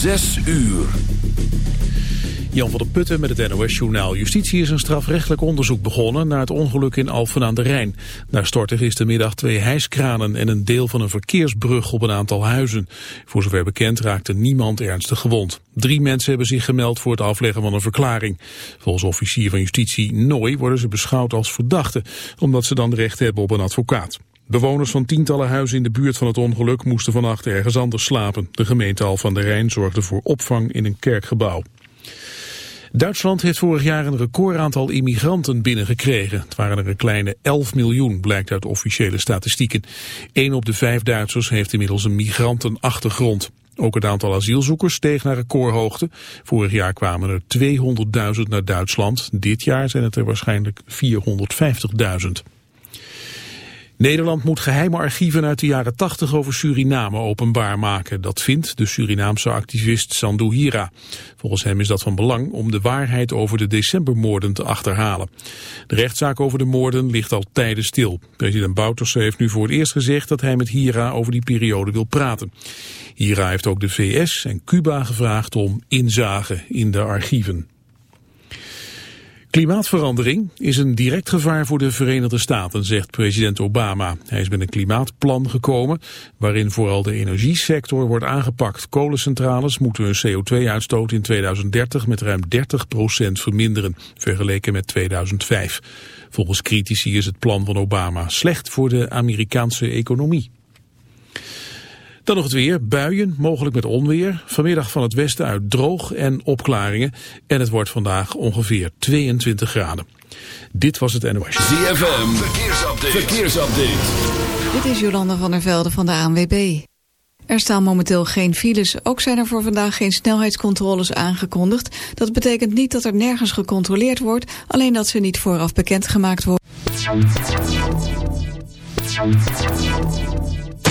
Zes uur. Jan van der Putten met het NOS-journaal. Justitie is een strafrechtelijk onderzoek begonnen naar het ongeluk in Alphen aan de Rijn. Daar stortten gistermiddag twee hijskranen en een deel van een verkeersbrug op een aantal huizen. Voor zover bekend raakte niemand ernstig gewond. Drie mensen hebben zich gemeld voor het afleggen van een verklaring. Volgens officier van justitie Nooy worden ze beschouwd als verdachten, omdat ze dan recht hebben op een advocaat. Bewoners van tientallen huizen in de buurt van het ongeluk moesten vannacht ergens anders slapen. De gemeente Al van der Rijn zorgde voor opvang in een kerkgebouw. Duitsland heeft vorig jaar een recordaantal immigranten binnengekregen. Het waren er een kleine 11 miljoen, blijkt uit officiële statistieken. Eén op de vijf Duitsers heeft inmiddels een migrantenachtergrond. Ook het aantal asielzoekers steeg naar recordhoogte. Vorig jaar kwamen er 200.000 naar Duitsland. Dit jaar zijn het er waarschijnlijk 450.000. Nederland moet geheime archieven uit de jaren 80 over Suriname openbaar maken. Dat vindt de Surinaamse activist Sandu Hira. Volgens hem is dat van belang om de waarheid over de decembermoorden te achterhalen. De rechtszaak over de moorden ligt al tijden stil. President Bouterse heeft nu voor het eerst gezegd dat hij met Hira over die periode wil praten. Hira heeft ook de VS en Cuba gevraagd om inzage in de archieven. Klimaatverandering is een direct gevaar voor de Verenigde Staten, zegt president Obama. Hij is met een klimaatplan gekomen waarin vooral de energiesector wordt aangepakt. Kolencentrales moeten hun CO2-uitstoot in 2030 met ruim 30% verminderen, vergeleken met 2005. Volgens critici is het plan van Obama slecht voor de Amerikaanse economie. Dan nog het weer. Buien, mogelijk met onweer. Vanmiddag van het westen uit droog en opklaringen. En het wordt vandaag ongeveer 22 graden. Dit was het NOS. ZFM, verkeersupdate. verkeersupdate. Dit is Jolanda van der Velde van de ANWB. Er staan momenteel geen files. Ook zijn er voor vandaag geen snelheidscontroles aangekondigd. Dat betekent niet dat er nergens gecontroleerd wordt, alleen dat ze niet vooraf bekendgemaakt worden.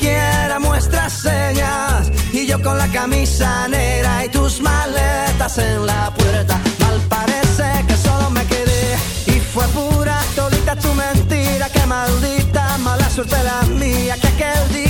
siquiera muestras señas. Y yo con la camisa negra y tus maletas en la puerta, mal parece que solo me quedé. Y fue pura todita tu mentira, que maldita mala suerte la mía. Que aquel día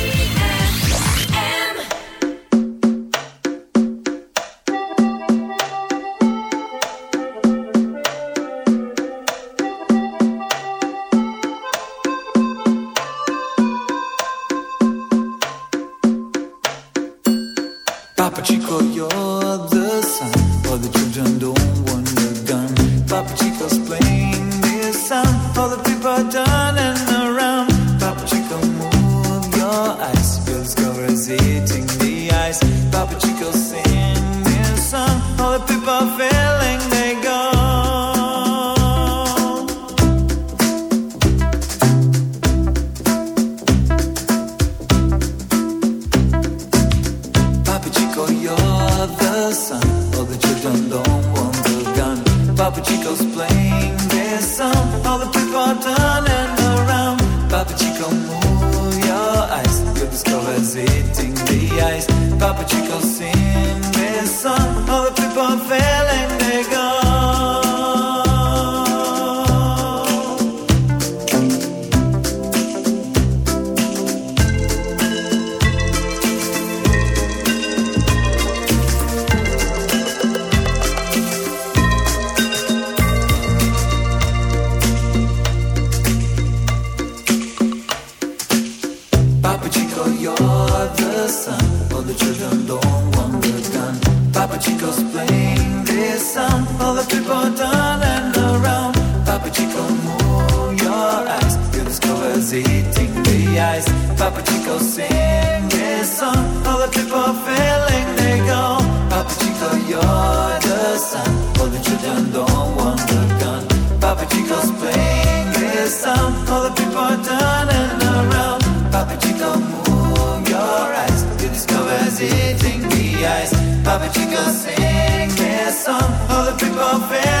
perfect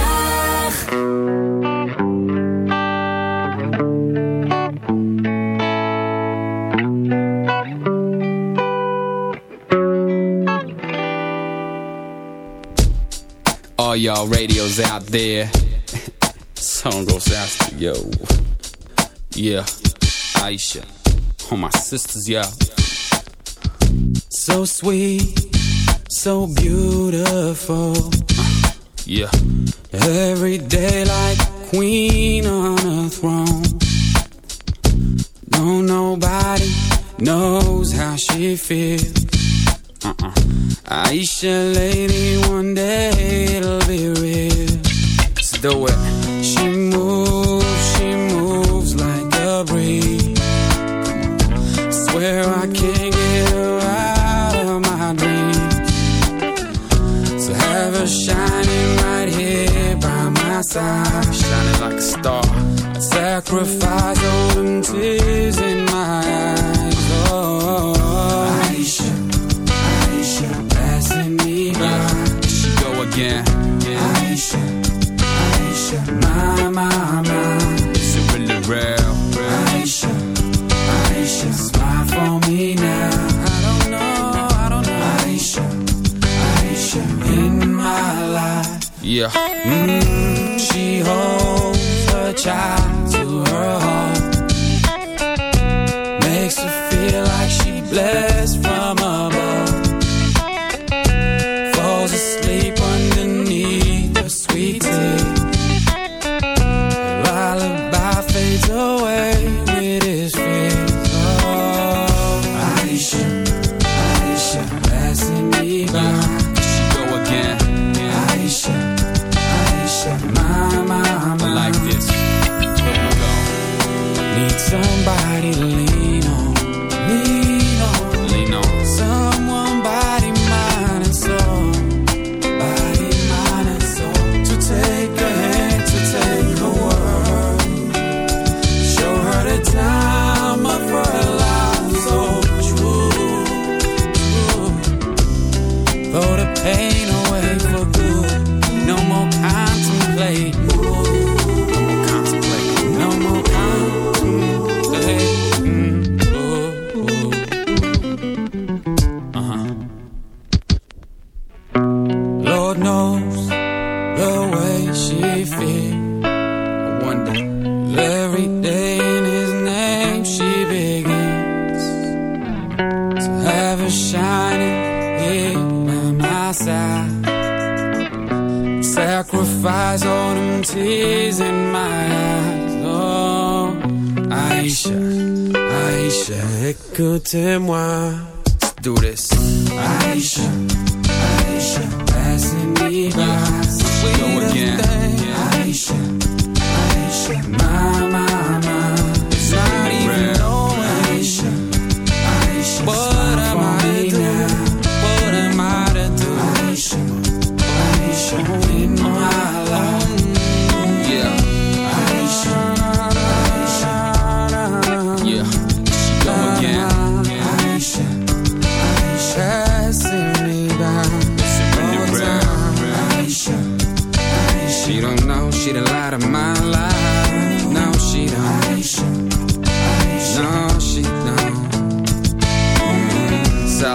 all y'all radios out there. Song goes out to yo. Yeah, Aisha. All my sisters, y'all. So sweet, so beautiful. Uh, yeah Every day like queen on a throne. No, nobody knows how she feels. Uh -uh. Aisha, lady, one day it'll be real. So do it time, shining like a star. I sacrifice all them tears in my eyes child.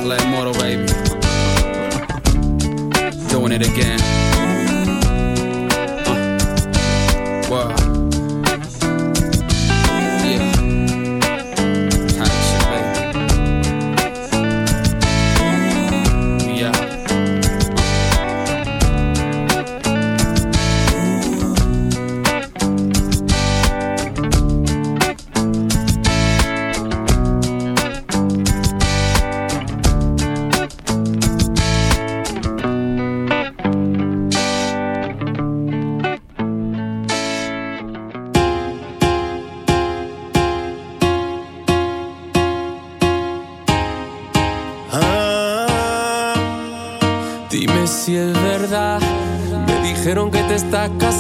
Harlem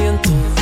momento.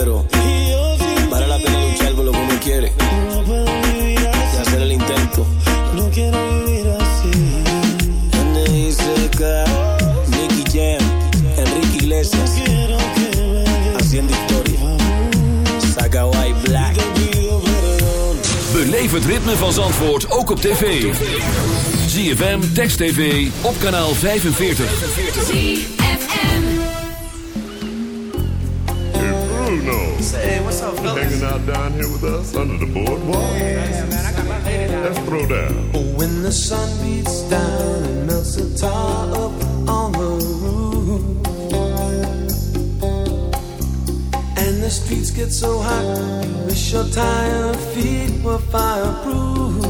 pero vale la pena luchar por lo que uno quiere y hacer el intento. No quiero vivir así. Ande N.I.C.K., Nicky Jam, Enrique Iglesias, haciendo historia. Saga White Black. Beleef het ritme van Zandvoort ook op tv. ZFM, Text TV, op kanaal 45. hanging out down here with us under the boardwalk. Yeah, man, Let's throw down. Oh, when the sun beats down and melts the tar up on the roof, and the streets get so hot, you wish your tired feet were fireproof.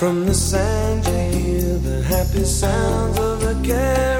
From the sand I hear the happy sounds of a carol.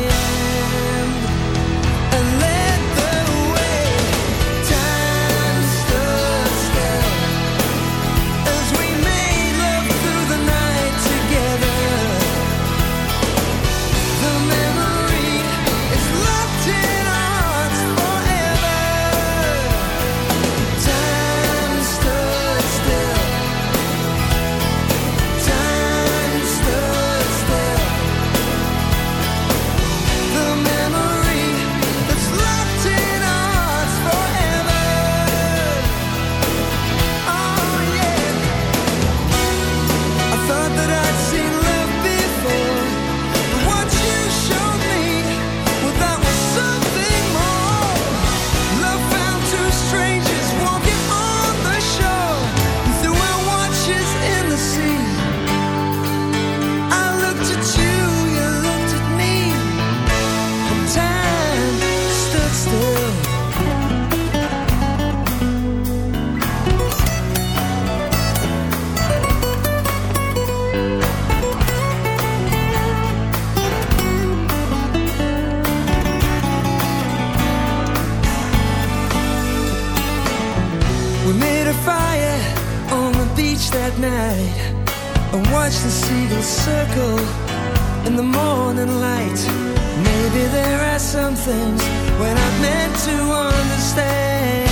lit a fire on the beach that night and watched the seagulls circle in the morning light. Maybe there are some things when I'm meant to understand.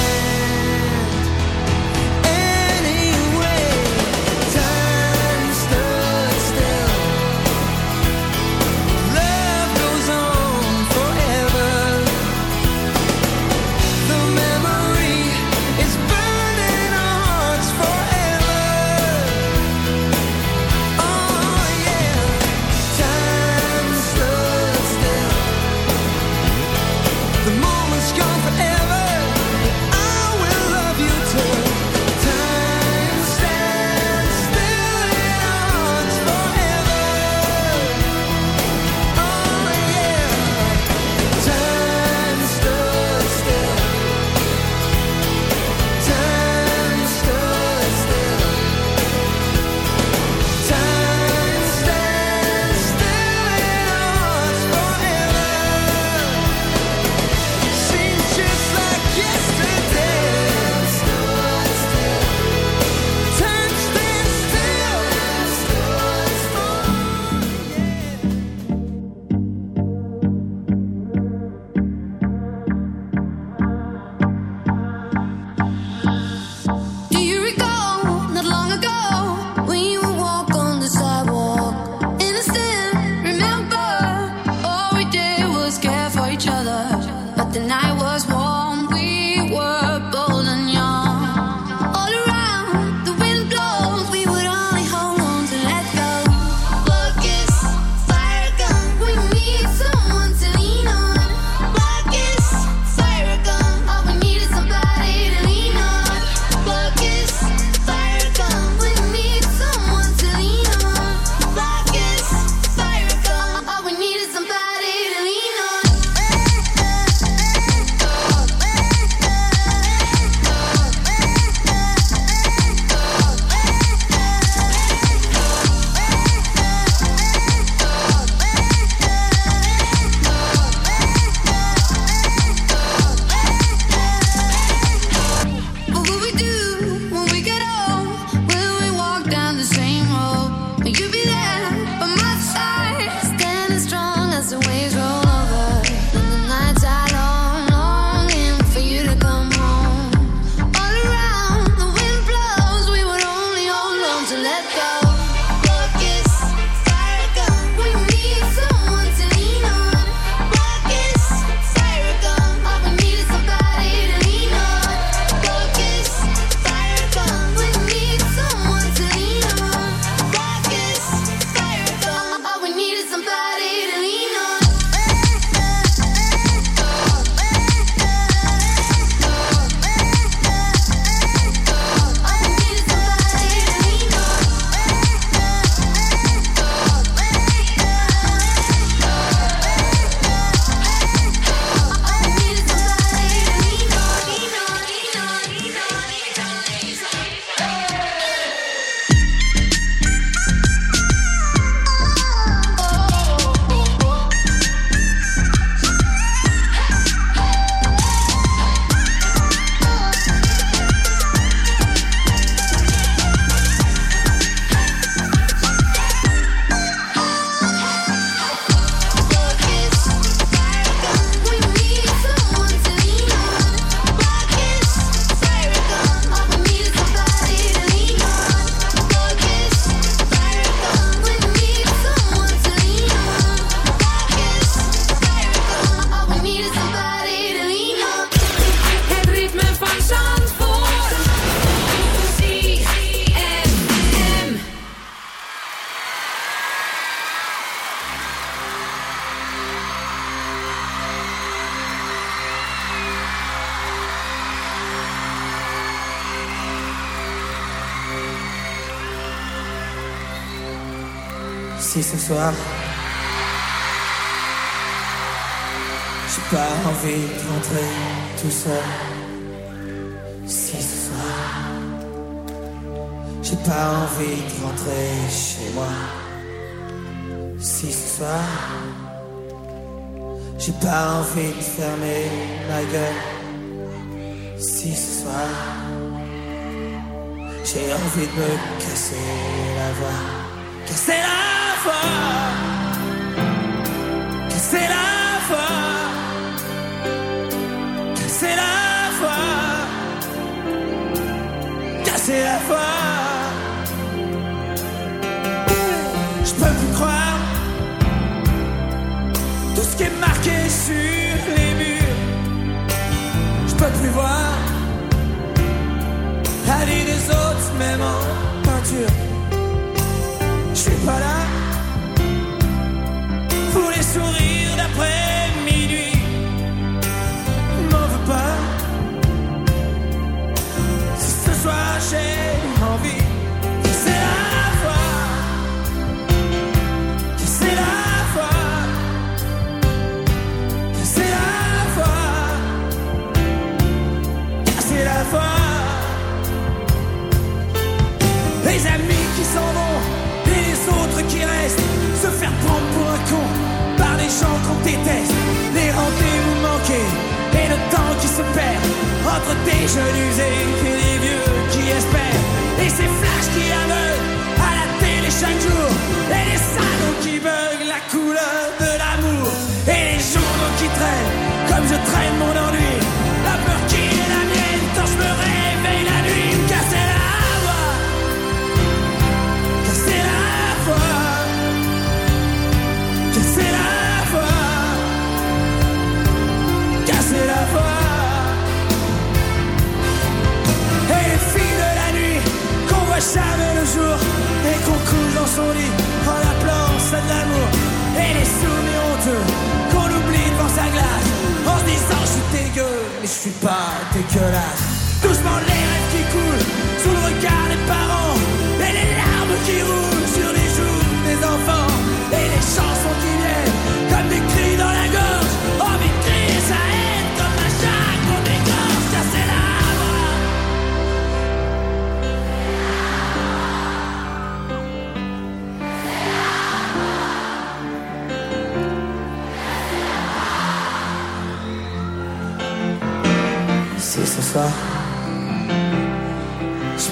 fermer ma gueule. Si ce soir j'ai envie de me casser la voix, casser la voix, casser la voix, casser la voix, casser la voix. Je peux plus croire tout ce qui est marqué sur peux plus voir la vie des autres, même en peinture. Je suis pas là.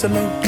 to.